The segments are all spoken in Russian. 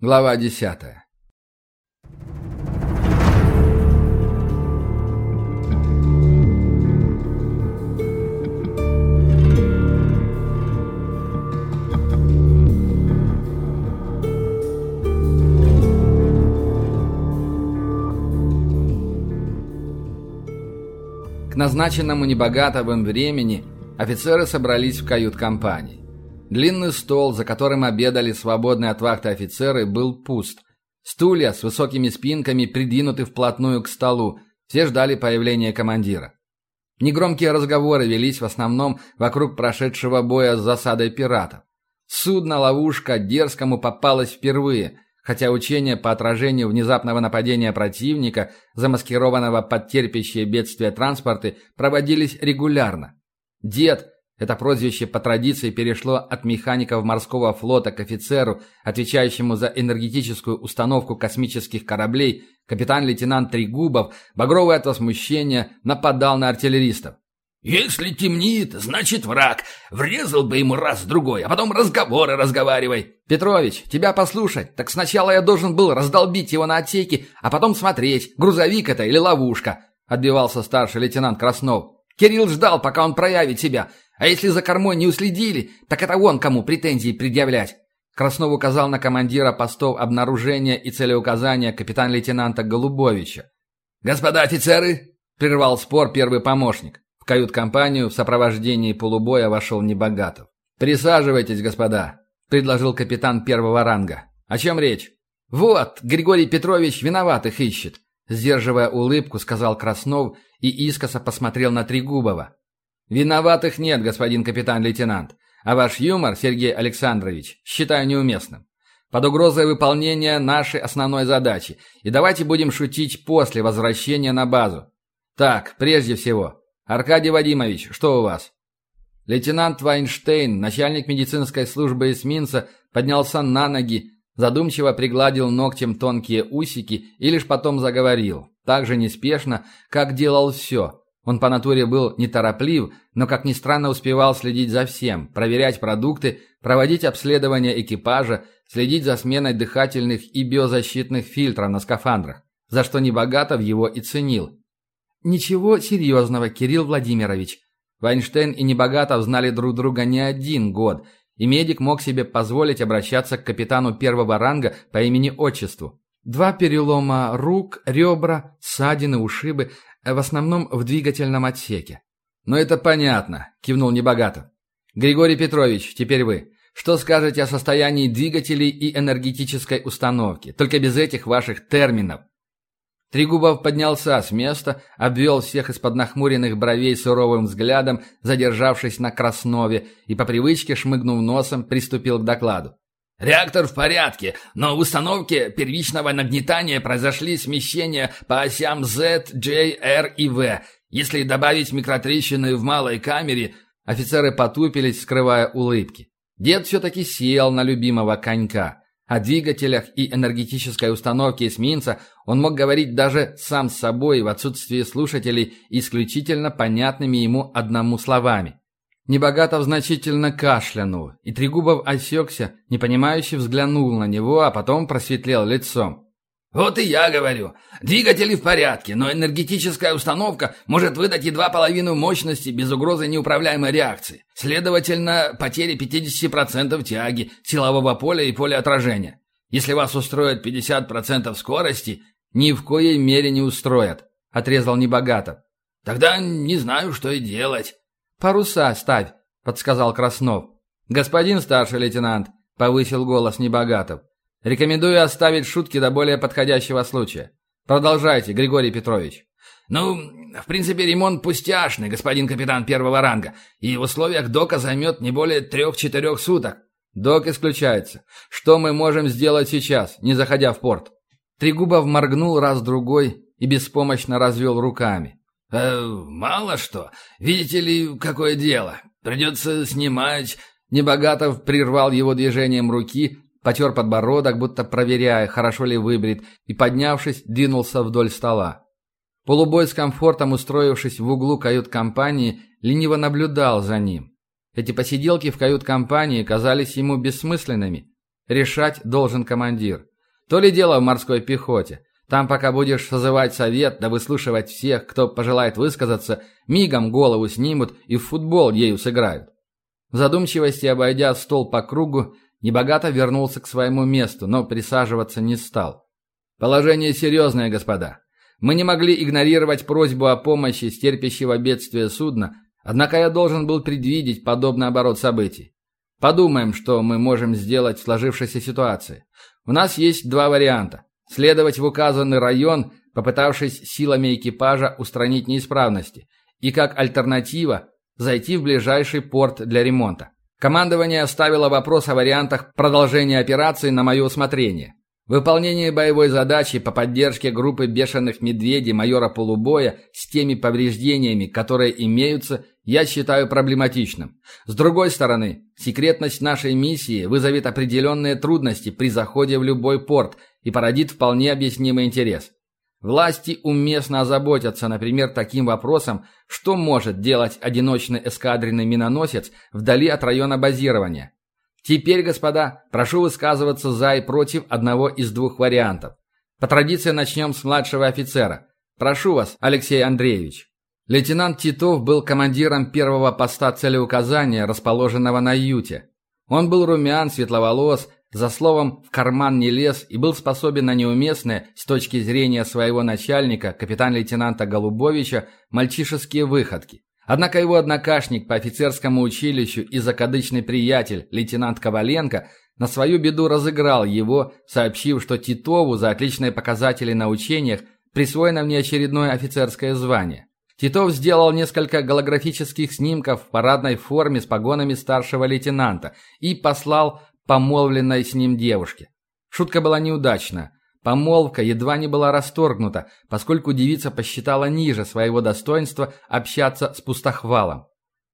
Глава десятая. К назначенному небогатому времени офицеры собрались в кают-компании. Длинный стол, за которым обедали свободные от вахты офицеры, был пуст. Стулья с высокими спинками придвинуты вплотную к столу. Все ждали появления командира. Негромкие разговоры велись в основном вокруг прошедшего боя с засадой пиратов. Судно-ловушка дерзкому попалось впервые, хотя учения по отражению внезапного нападения противника, замаскированного под терпящие бедствия транспорты, проводились регулярно. Дед, это прозвище по традиции перешло от механиков морского флота к офицеру, отвечающему за энергетическую установку космических кораблей, капитан-лейтенант Трегубов, багровый от возмущения, нападал на артиллеристов. «Если темнеет, значит враг. Врезал бы ему раз-другой, а потом разговоры разговаривай». «Петрович, тебя послушать, так сначала я должен был раздолбить его на отсеки, а потом смотреть, грузовик это или ловушка», — отбивался старший лейтенант Краснов. «Кирилл ждал, пока он проявит себя. А если за кормой не уследили, так это он кому претензии предъявлять. Краснов указал на командира постов обнаружения и целеуказания капитан-лейтенанта Голубовича. «Господа офицеры!» – прервал спор первый помощник. В кают-компанию в сопровождении полубоя вошел Небогатов. «Присаживайтесь, господа», – предложил капитан первого ранга. «О чем речь?» «Вот, Григорий Петрович виноватых ищет», – сдерживая улыбку, сказал Краснов и искоса посмотрел на Трегубова. «Виноватых нет, господин капитан-лейтенант, а ваш юмор, Сергей Александрович, считаю неуместным. Под угрозой выполнения нашей основной задачи, и давайте будем шутить после возвращения на базу. Так, прежде всего, Аркадий Вадимович, что у вас?» Лейтенант Вайнштейн, начальник медицинской службы эсминца, поднялся на ноги, задумчиво пригладил ногтем тонкие усики и лишь потом заговорил, так же неспешно, как делал все, он по натуре был нетороплив, но, как ни странно, успевал следить за всем, проверять продукты, проводить обследование экипажа, следить за сменой дыхательных и биозащитных фильтров на скафандрах, за что Небогатов его и ценил. «Ничего серьезного, Кирилл Владимирович». Вайнштейн и Небогатов знали друг друга не один год, и медик мог себе позволить обращаться к капитану первого ранга по имени-отчеству. Два перелома рук, ребра, ссадины, ушибы, в основном в двигательном отсеке. «Ну это понятно», – кивнул Небогатов. «Григорий Петрович, теперь вы. Что скажете о состоянии двигателей и энергетической установки? Только без этих ваших терминов». Трегубов поднялся с места, обвел всех из-под нахмуренных бровей суровым взглядом, задержавшись на Краснове, и по привычке, шмыгнув носом, приступил к докладу. Реактор в порядке, но в установке первичного нагнетания произошли смещения по осям Z, J, R и V. Если добавить микротрещины в малой камере, офицеры потупились, скрывая улыбки. Дед все-таки сел на любимого конька. О двигателях и энергетической установке эсминца он мог говорить даже сам с собой в отсутствии слушателей исключительно понятными ему одному словами. Небогатов значительно кашлянул, и Трегубов осекся, непонимающе взглянул на него, а потом просветлел лицом. «Вот и я говорю. Двигатели в порядке, но энергетическая установка может выдать едва половину мощности без угрозы неуправляемой реакции. Следовательно, потери 50% тяги, силового поля и поля отражения. Если вас устроит 50% скорости, ни в коей мере не устроят», — отрезал Небогатов. «Тогда не знаю, что и делать». «Паруса ставь», — подсказал Краснов. «Господин старший лейтенант», — повысил голос Небогатов. «Рекомендую оставить шутки до более подходящего случая. Продолжайте, Григорий Петрович». «Ну, в принципе, ремонт пустяшный, господин капитан первого ранга, и в условиях дока займет не более трех-четырех суток». «Док исключается. Что мы можем сделать сейчас, не заходя в порт?» Трегубов моргнул раз-другой и беспомощно развел руками. «Э, «Мало что. Видите ли, какое дело. Придется снимать...» Небогатов прервал его движением руки, потер подбородок, будто проверяя, хорошо ли выбрит, и, поднявшись, двинулся вдоль стола. Полубой с комфортом, устроившись в углу кают-компании, лениво наблюдал за ним. Эти посиделки в кают-компании казались ему бессмысленными. Решать должен командир. То ли дело в морской пехоте. Там, пока будешь созывать совет, да выслушивать всех, кто пожелает высказаться, мигом голову снимут и в футбол ею сыграют. В задумчивости, обойдя стол по кругу, небогато вернулся к своему месту, но присаживаться не стал. Положение серьезное, господа. Мы не могли игнорировать просьбу о помощи стерпящего бедствия судна, однако я должен был предвидеть подобный оборот событий. Подумаем, что мы можем сделать в сложившейся ситуации. У нас есть два варианта следовать в указанный район, попытавшись силами экипажа устранить неисправности, и как альтернатива зайти в ближайший порт для ремонта. Командование оставило вопрос о вариантах продолжения операции на мое усмотрение. Выполнение боевой задачи по поддержке группы бешеных медведей майора Полубоя с теми повреждениями, которые имеются, я считаю проблематичным. С другой стороны, секретность нашей миссии вызовет определенные трудности при заходе в любой порт и породит вполне объяснимый интерес. Власти уместно озаботятся, например, таким вопросом, что может делать одиночный эскадренный миноносец вдали от района базирования. Теперь, господа, прошу высказываться за и против одного из двух вариантов. По традиции начнем с младшего офицера. Прошу вас, Алексей Андреевич. Лейтенант Титов был командиром первого поста целеуказания, расположенного на Юте. Он был румян, светловолос, за словом в карман не лез и был способен на неуместные, с точки зрения своего начальника, капитан-лейтенанта Голубовича, мальчишеские выходки. Однако его однокашник по офицерскому училищу и закадычный приятель, лейтенант Коваленко, на свою беду разыграл его, сообщив, что Титову за отличные показатели на учениях присвоено внеочередное офицерское звание. Титов сделал несколько голографических снимков в парадной форме с погонами старшего лейтенанта и послал помолвленной с ним девушке. Шутка была неудачна. Помолвка едва не была расторгнута, поскольку девица посчитала ниже своего достоинства общаться с пустохвалом.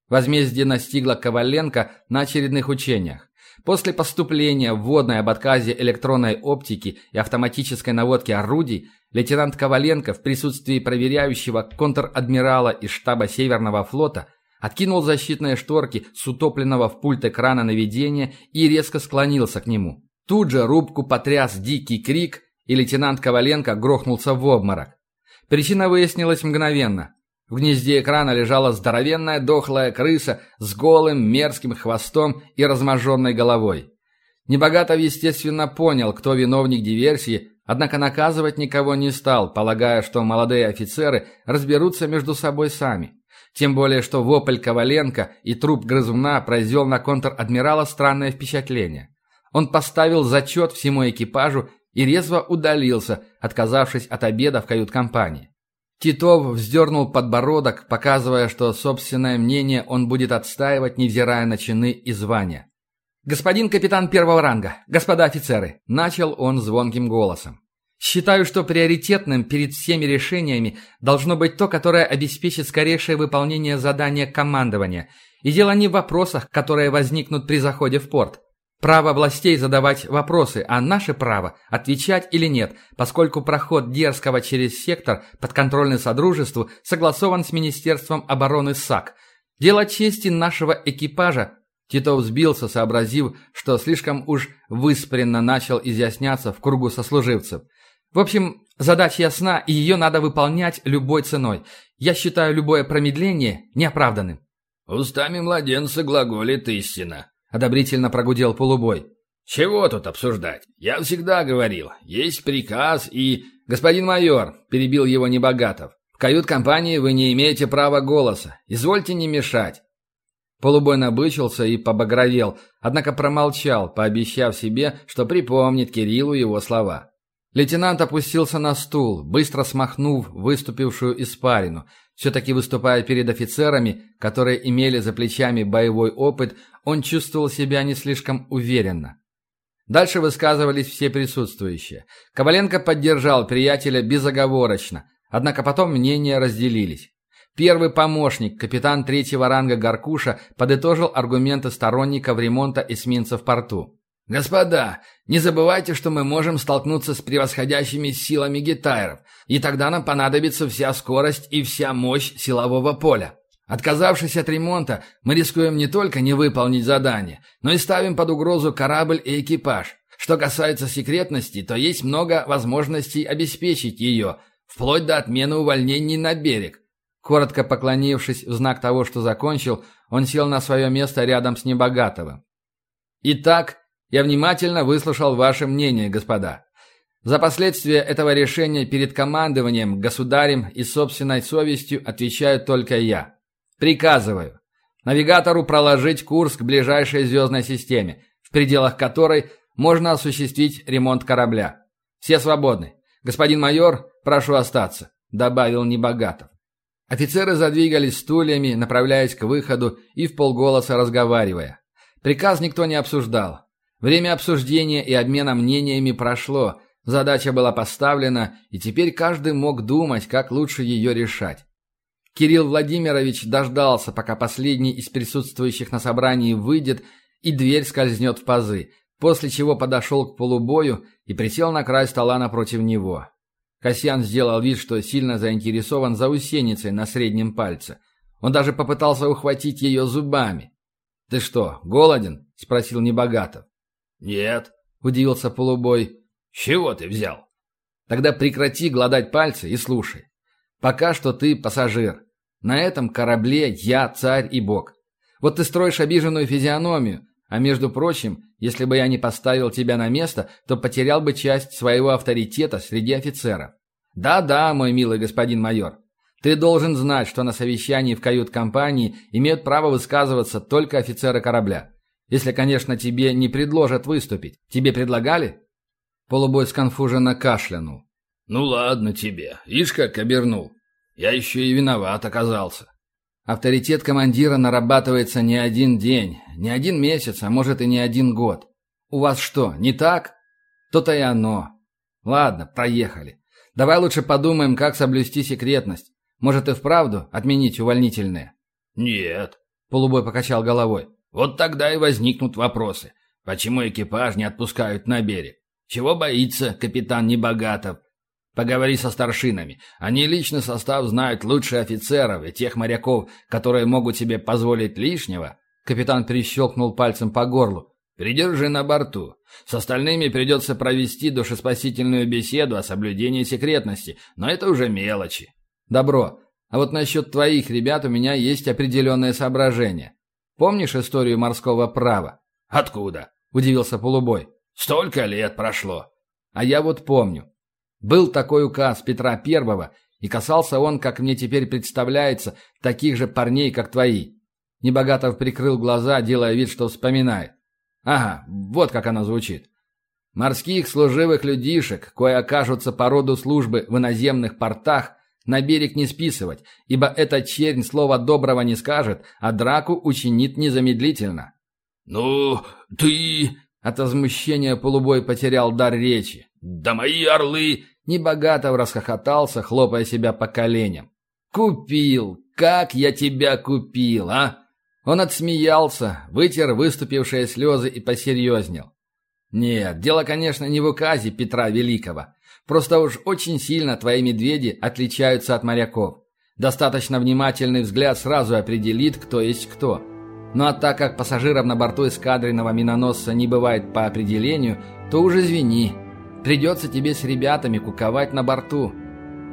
Возмездие настигло Коваленко на очередных учениях. После поступления в вводной об отказе электронной оптики и автоматической наводки орудий, лейтенант Коваленко в присутствии проверяющего контр-адмирала из штаба Северного флота откинул защитные шторки с утопленного в пульт экрана наведения и резко склонился к нему. Тут же рубку потряс дикий крик, и лейтенант Коваленко грохнулся в обморок. Причина выяснилась мгновенно. В гнезде экрана лежала здоровенная дохлая крыса с голым мерзким хвостом и разможженной головой. Небогатов, естественно, понял, кто виновник диверсии, однако наказывать никого не стал, полагая, что молодые офицеры разберутся между собой сами. Тем более, что вопль Коваленко и труп грызуна произвел на контр-адмирала странное впечатление. Он поставил зачет всему экипажу и резво удалился, отказавшись от обеда в кают-компании. Титов вздернул подбородок, показывая, что собственное мнение он будет отстаивать, невзирая на чины и звания. «Господин капитан первого ранга, господа офицеры!» – начал он звонким голосом. «Считаю, что приоритетным перед всеми решениями должно быть то, которое обеспечит скорейшее выполнение задания командования. И дело не в вопросах, которые возникнут при заходе в порт. Право властей задавать вопросы, а наше право отвечать или нет, поскольку проход Дерского через сектор, подконтрольный Содружеству, согласован с Министерством обороны САК. Дело чести нашего экипажа Титов сбился, сообразив, что слишком уж выспренно начал изъясняться в кругу сослуживцев. В общем, задача ясна, и ее надо выполнять любой ценой. Я считаю любое промедление неоправданным. «Устами младенца глаголит истина», одобрительно прогудел полубой. «Чего тут обсуждать? Я всегда говорил, есть приказ и...» «Господин майор», — перебил его Небогатов, — «в кают-компании вы не имеете права голоса. Извольте не мешать». Полубой набычился и побагровел, однако промолчал, пообещав себе, что припомнит Кириллу его слова. Лейтенант опустился на стул, быстро смахнув выступившую испарину. Все-таки выступая перед офицерами, которые имели за плечами боевой опыт, он чувствовал себя не слишком уверенно. Дальше высказывались все присутствующие. Коваленко поддержал приятеля безоговорочно, однако потом мнения разделились. Первый помощник, капитан третьего ранга Гаркуша, подытожил аргументы сторонников ремонта эсминца в порту. «Господа, не забывайте, что мы можем столкнуться с превосходящими силами гитайров, и тогда нам понадобится вся скорость и вся мощь силового поля. Отказавшись от ремонта, мы рискуем не только не выполнить задание, но и ставим под угрозу корабль и экипаж. Что касается секретности, то есть много возможностей обеспечить ее, вплоть до отмены увольнений на берег. Коротко поклонившись в знак того, что закончил, он сел на свое место рядом с Небогатовым. «Итак, я внимательно выслушал ваше мнение, господа. За последствия этого решения перед командованием, государем и собственной совестью отвечаю только я. Приказываю навигатору проложить курс к ближайшей звездной системе, в пределах которой можно осуществить ремонт корабля. Все свободны. Господин майор, прошу остаться», — добавил Небогатов. Офицеры задвигались стульями, направляясь к выходу и в полголоса разговаривая. Приказ никто не обсуждал. Время обсуждения и обмена мнениями прошло, Задача была поставлена, и теперь каждый мог думать, как лучше ее решать. Кирилл Владимирович дождался, пока последний из присутствующих на собрании выйдет и дверь скользнет в пазы, после чего подошел к полубою и присел на край стола напротив него. Касьян сделал вид, что сильно заинтересован заусеницей на среднем пальце. Он даже попытался ухватить ее зубами. «Ты что, голоден?» – спросил Небогатов. «Нет», – удивился полубой. чего ты взял?» «Тогда прекрати гладать пальцы и слушай. Пока что ты пассажир. На этом корабле я царь и бог. Вот ты строишь обиженную физиономию, а между прочим, если бы я не поставил тебя на место, то потерял бы часть своего авторитета среди офицеров. Да-да, мой милый господин майор. Ты должен знать, что на совещании в кают-компании имеют право высказываться только офицеры корабля. Если, конечно, тебе не предложат выступить. Тебе предлагали?» Полубой сконфуженно кашлянул. «Ну ладно тебе. Ишь как обернул. Я еще и виноват оказался». Авторитет командира нарабатывается не один день, не один месяц, а может и не один год. У вас что, не так? То-то и оно. Ладно, проехали. Давай лучше подумаем, как соблюсти секретность. Может и вправду отменить увольнительные? Нет. Полубой покачал головой. Вот тогда и возникнут вопросы. Почему экипаж не отпускают на берег? Чего боится капитан Небогатов? Поговори со старшинами. Они личный состав знают лучше офицеров и тех моряков, которые могут себе позволить лишнего. Капитан перещелкнул пальцем по горлу. Придержи на борту. С остальными придется провести душеспасительную беседу о соблюдении секретности, но это уже мелочи. Добро. А вот насчет твоих ребят у меня есть определенные соображения. Помнишь историю морского права? Откуда? Удивился полубой. Столько лет прошло. А я вот помню. Был такой указ Петра Первого, и касался он, как мне теперь представляется, таких же парней, как твои. Небогатов прикрыл глаза, делая вид, что вспоминает. Ага, вот как оно звучит. Морских служивых людишек, кое окажутся по роду службы в иноземных портах, на берег не списывать, ибо эта чернь слова доброго не скажет, а драку учинит незамедлительно. «Ну, ты...» От возмущения полубой потерял дар речи. «Да мои орлы...» Небогато расхохотался, хлопая себя по коленям. «Купил! Как я тебя купил, а?» Он отсмеялся, вытер выступившие слезы и посерьезнел. «Нет, дело, конечно, не в указе Петра Великого. Просто уж очень сильно твои медведи отличаются от моряков. Достаточно внимательный взгляд сразу определит, кто есть кто. Ну а так как пассажиров на борту эскадренного миноносца не бывает по определению, то уже извини, Придется тебе с ребятами куковать на борту».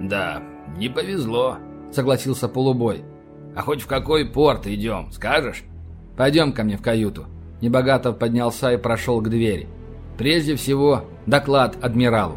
«Да, не повезло», — согласился полубой. «А хоть в какой порт идем, скажешь?» «Пойдем ко мне в каюту». Небогатов поднялся и прошел к двери. «Прежде всего, доклад адмиралу».